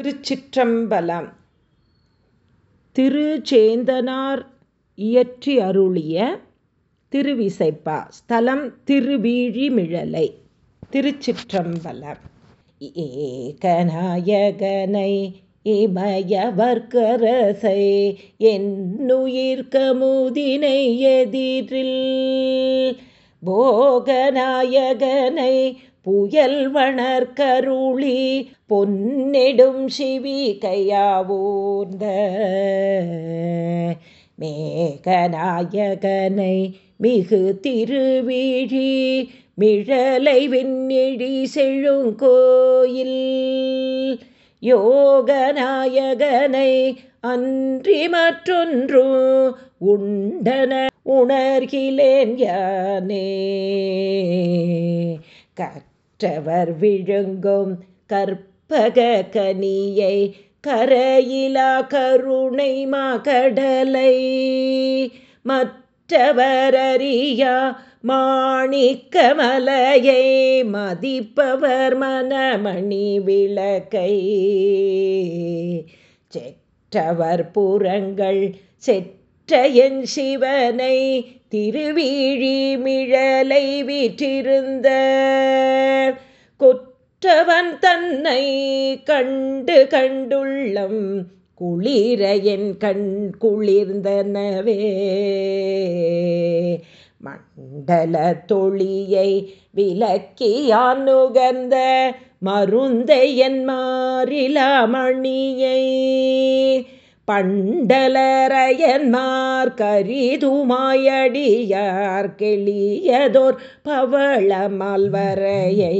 திருச்சிற்றம்பலம். திருச்சேந்தனார் இயற்றி அருளிய திருவிசைப்பா. ஸ்தலம் திருவீழிமிழலை. திருச்சிற்றம்பலம். ஏகநாயகனை இமயவர்க்கரசை என்னுயிர்கமுதினை எதிரில் போகநாயகனை புயல் வணர்கருளி பொன்னெடும் சிவி கையாவூர்ந்த மேகநாயகனை மிகு திருவிழி மிழலை விண்ணிழி செழுங்கோயில் யோகநாயகனை அன்றி மற்றொன்று உண்டன உணர்கிலேன் யானே. கற்றவர் விழுங்கும் கற்பக கனியை கரையிலா கருணை மகடலை. மற்றவரறியா மாணிக்கமலையை மதிப்பவர் மனமணி விளக்கை. செற்றவர் புறங்கள் செற்ற என் சிவனை திருவிழி மிழலை வீற்றிருந்த கொற்றவன் தன்னை கண்டு கண்டுள்ளம் குளிர என் கண் குளிர்ந்தனவே. மண்டல தொழியை விலக்கியான் நுகர்ந்த மருந்தையன் மாறிலா மணியை பண்டலரையன்மார் கரிதுமாயடியார் கெளியதோர் பவளமல்வரையை.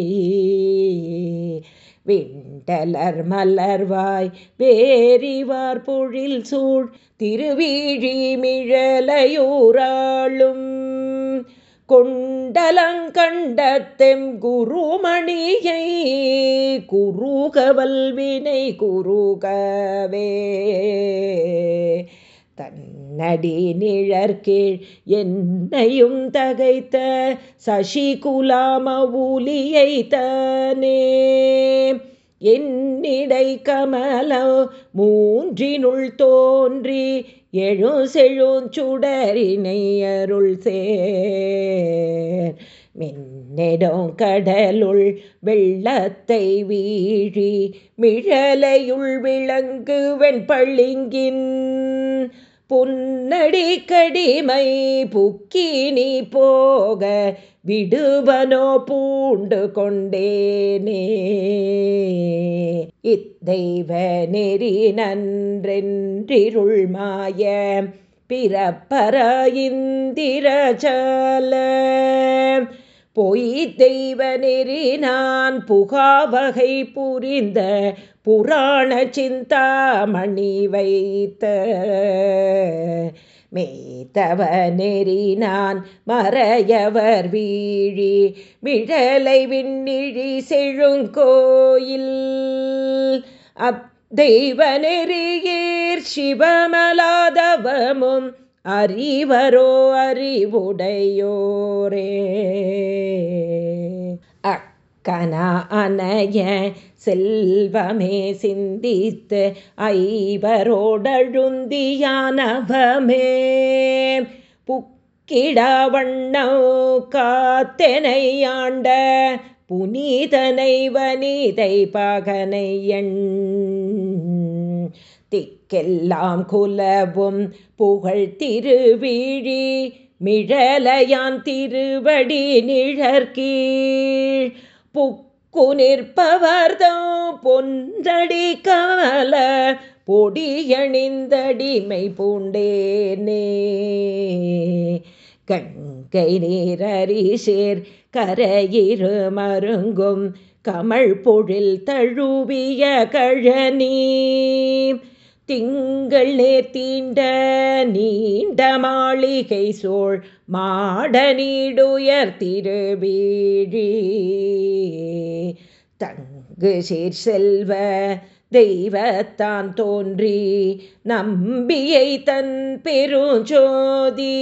விண்டலர் மலர்வாய் வேறிவார் பொழில் சூழ் திருவீழி மிழலையூராளும் கொண்டலங்கண்டத்தெம் குருமணியை குருகவல்வினை குருகவே. தன்னடி நிழற்கீழ் என்னையும் தகைத்த சசிகுலாமவுலியை தனே என்னிடை கமலோ மூன்றினுள் தோன்றி எழு செழுஞ்சுடரினை அருள் சேர் மின்னெடும் கடலுள் வெள்ளத்தை வீழி மிழலையுள் விளங்குவன் வெண்பளிங்கின் பொன்னடி கடிமை புக்கி நீ போக விடுவனோ பூண்டு கொண்டேனே. இத்தெய்வ நெறி நன்றென்றிருள் மாய பிறப்பர இந்திரஜால. பொய் தெய்வ நெறி நான் புகாவகை புரிந்த புராண சிந்தாமணி வைத்த. மேத்தவ நெறி நான் மறையவர் வீழி விழலை விண்ணிழி செழுங்கோயில். அப் தெய்வ நெறியீர் சிவமலாதவமும் அறிவரோ அறிவுடையோரே. அக்கனா அனைய செல்வமே சிந்தித்து ஐவரோடழுந்தியானவமே. புக்கிடவண்ணோ காத்தெனையாண்ட புனிதனை வனிதை பகனையன் திக்கெல்லாம் குலவும் புகழ் திருவிழி மிழலையான் திருவடி நிழற்கீழ். புக்கு நிற்பவர்தோ பொன்றடி கவல பொடியணிந்தடிமை பூண்டேனே கங்கை நீரரிசேர் கரையிரு மருங்கும் கமல் பொழில் தழுவிய கழனி. திங்கள் நேர்த்தீண்ட நீண்ட மாளிகை சோழ் மாட நீடுயர் திருவீழி. தங்கு சீர் செல்வ தெய்வத்தான் தோன்றி நம்பியை தன் பெருஞ்சோதி.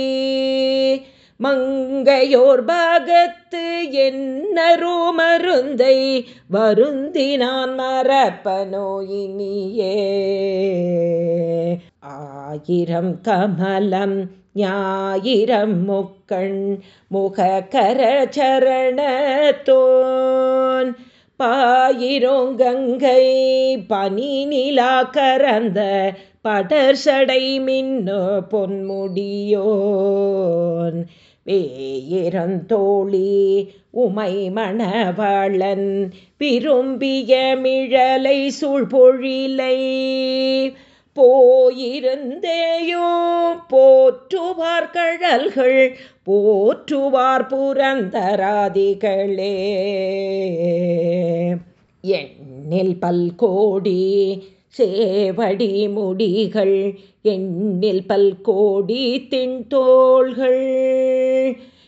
மங்கையோர் பாகத்து என்னரோ மருந்தை வருந்தி நான் மரப்பனோயினியே ஆயிரம் கமலம் ஞாயிரம் முக்கண் முகக்கர சரணத்தோன். பாயிரோங்கங்கை பனி நிலா கரந்த படர்சடை மின்னு பொன்முடியோன். வேயிரந்தோழி உமை மணவாளன் விரும்பிய மிழலை சூழ்பொழிலை. போயிருந்தேயோ போற்றுவார் கழல்கள் போற்றுவார் புரந்தராதிகளே. எண்ணில் பல்கோடி சேவடி முடிகள் எண்ணில் பல்கோடி தின்தோள்கள்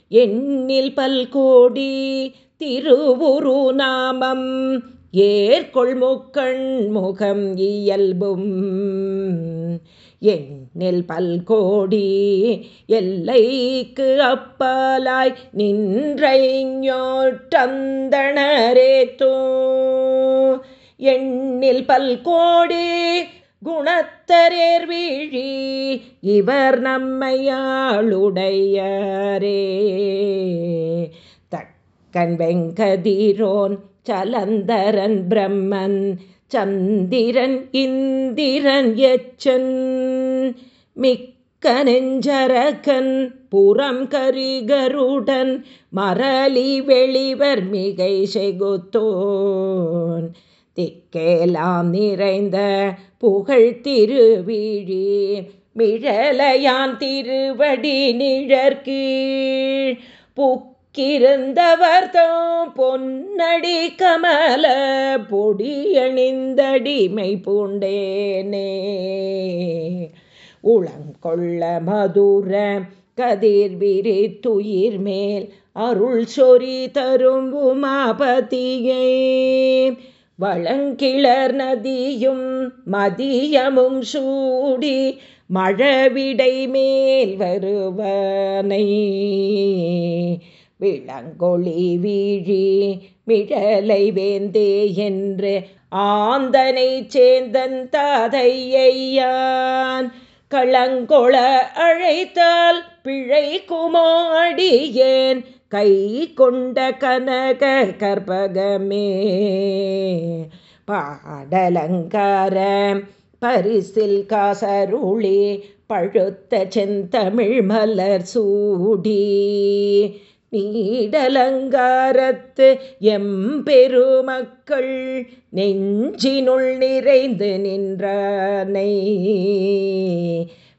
எண்ணில் பல்கோடி திருவுரு நாமம் ஏற்கொள் முக்கண் முகம் இயல்பும். எண்ணில் பல்கோடி எல்லைக்கு அப்பாலாய் நின்றைஞோட்டந்தனரேத்தோ எண்ணில் பல்கோடி குணத்தரேர் வீழி இவர் நம்மையாளுடையரே. தக்கன் வெங்கதிரோன் சலந்தரன் பிரம்மன் சந்திரன் இந்திரன் எச்சன். மிக்க நெஞ்சரகன் புறம் கரிகருடன் மரளி வெளிவர் மிகை செகுத்தோன். திக்கேலாம் நிறைந்த புகழ் திருவிழி மிழலையான் திருவடி நிழற்கீழ். புக் பொன்னடி கமல பொடியணிந்தடிமை பூண்டேனே உளங்கொள்ள மதுர கதிர் விரித்துயிர் மேல் அருள் சொறி தரும் உமாபதியை. வளங்கிளர் நதியும் மதியமும் சூடி மழவிடை மேல் வருவனை. விளங்கொளி வீழி மிழலை வேந்தே என்று ஆந்தனை சேந்தன் தாதையான் களங்கொள அழைத்தால் பிழை குமாடியேன். கை கொண்ட கனக கற்பகமே பாடலங்கார பரிசில் காசருளி பழுத்த செந்தமிழ் மலர் சூடி. நீடலங்காரத்து எம்பெருமக்கள் நெஞ்சினுள் நிறைந்து நின்றானை.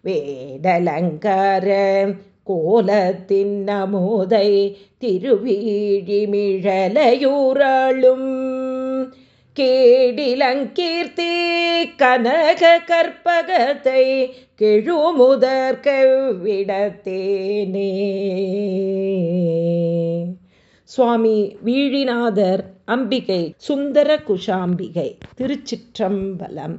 வேடலங்கார கோலத்தின் நமோதை திருவீழிமிழலையூராளும் கேடிலங்கீர்த்தி கனக கற்பகத்தை கெழுமுதற்க விடத்தேனே சுவாமி வீழிநாதர் அம்பிகை சுந்தர குஷாம்பிகை திருச்சிற்றம்பலம்.